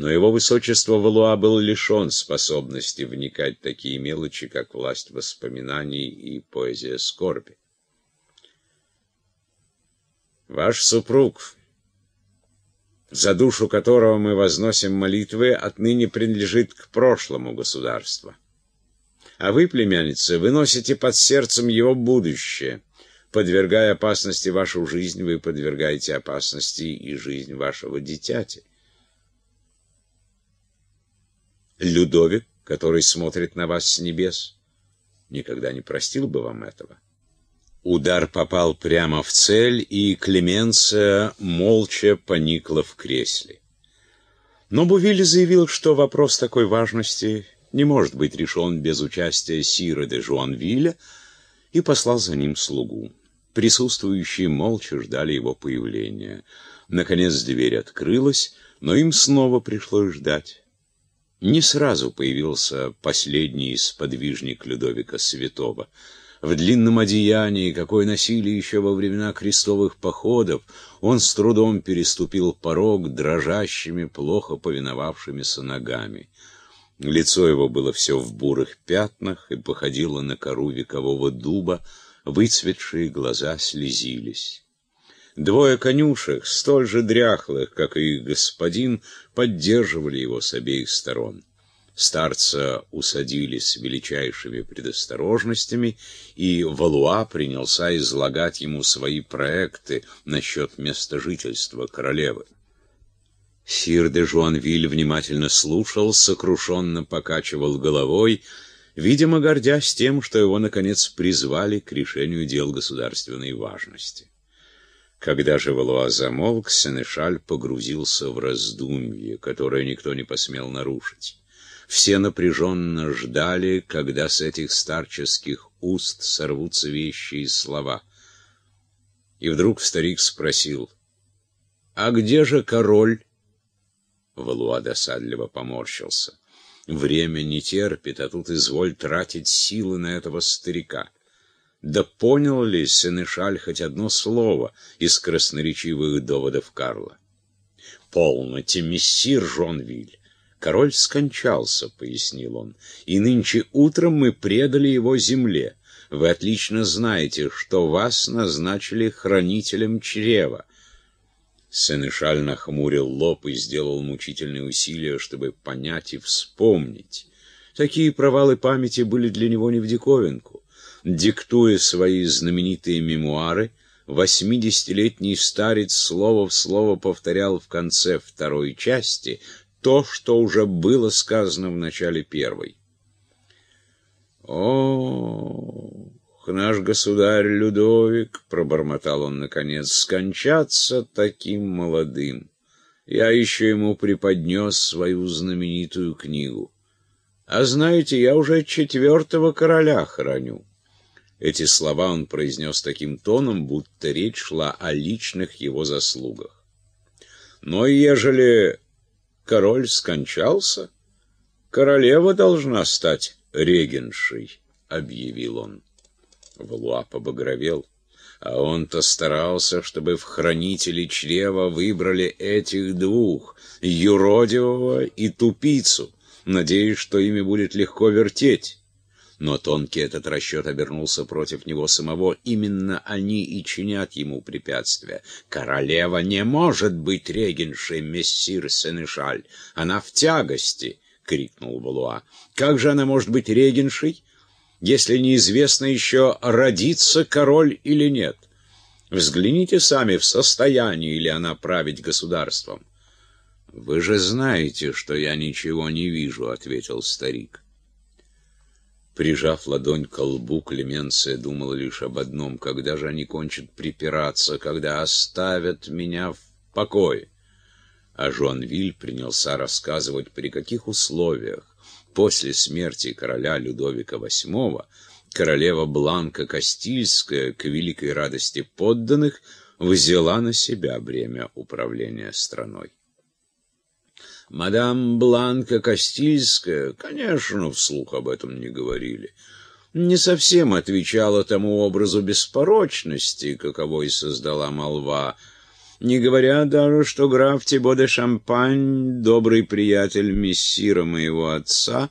Но его высочество Валуа был лишен способности вникать в такие мелочи, как власть воспоминаний и поэзия скорби. Ваш супруг, за душу которого мы возносим молитвы, отныне принадлежит к прошлому государству. А вы, племянница, выносите под сердцем его будущее. Подвергая опасности вашу жизнь, вы подвергаете опасности и жизнь вашего дитяти. Людовик, который смотрит на вас с небес, никогда не простил бы вам этого. Удар попал прямо в цель, и Клеменция молча поникла в кресле. Но Бувиль заявил, что вопрос такой важности не может быть решен без участия Сира де Жуанвиля, и послал за ним слугу. Присутствующие молча ждали его появления. Наконец дверь открылась, но им снова пришлось ждать. Не сразу появился последний сподвижник Людовика Святого. В длинном одеянии, какое носили еще во времена крестовых походов, он с трудом переступил порог дрожащими, плохо повиновавшимися ногами. Лицо его было все в бурых пятнах и походило на кору векового дуба, выцветшие глаза слезились. Двое конюшек, столь же дряхлых, как и господин, поддерживали его с обеих сторон. Старца усадили с величайшими предосторожностями, и Валуа принялся излагать ему свои проекты насчет места жительства королевы. Сир де Жуанвиль внимательно слушал, сокрушенно покачивал головой, видимо, гордясь тем, что его, наконец, призвали к решению дел государственной важности. Когда же Валуа замолк, Сенешаль погрузился в раздумье, которое никто не посмел нарушить. Все напряженно ждали, когда с этих старческих уст сорвутся вещи и слова. И вдруг старик спросил, «А где же король?» Валуа досадливо поморщился. «Время не терпит, а тут изволь тратить силы на этого старика». Да понял ли Сенешаль хоть одно слово из красноречивых доводов Карла? «Полноте, мессир Жонвиль! Король скончался», — пояснил он, — «и нынче утром мы предали его земле. Вы отлично знаете, что вас назначили хранителем чрева». Сенешаль нахмурил лоб и сделал мучительные усилия, чтобы понять и вспомнить. Такие провалы памяти были для него не в диковинку. Диктуя свои знаменитые мемуары, восьмидесятилетний старец слово в слово повторял в конце второй части то, что уже было сказано в начале первой. «О, наш государь Людовик, — пробормотал он наконец, — скончаться таким молодым. Я еще ему преподнес свою знаменитую книгу. А знаете, я уже четвертого короля храню». Эти слова он произнес таким тоном, будто речь шла о личных его заслугах. Но ежели король скончался, королева должна стать регеншей, — объявил он. Валуа побагровел. А он-то старался, чтобы в хранители чрева выбрали этих двух, юродивого и тупицу, надеясь, что ими будет легко вертеть. Но тонкий этот расчет обернулся против него самого. Именно они и чинят ему препятствия. «Королева не может быть регеншей, мессир Сенешаль! Она в тягости!» — крикнул Валуа. «Как же она может быть регеншей, если неизвестно еще, родится король или нет? Взгляните сами, в состоянии ли она править государством». «Вы же знаете, что я ничего не вижу», — ответил старик. Прижав ладонь к лбу, Клеменция думала лишь об одном. Когда же они кончат припираться, когда оставят меня в покое? А Жуанвиль принялся рассказывать, при каких условиях после смерти короля Людовика VIII королева Бланка Кастильская, к великой радости подданных, взяла на себя бремя управления страной. Мадам Бланка Кастильская, конечно, вслух об этом не говорили, не совсем отвечала тому образу беспорочности, каковой создала молва. не говоря даже, что граф Тибо де Шампань, добрый приятель мессира моего отца,